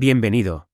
Bienvenido.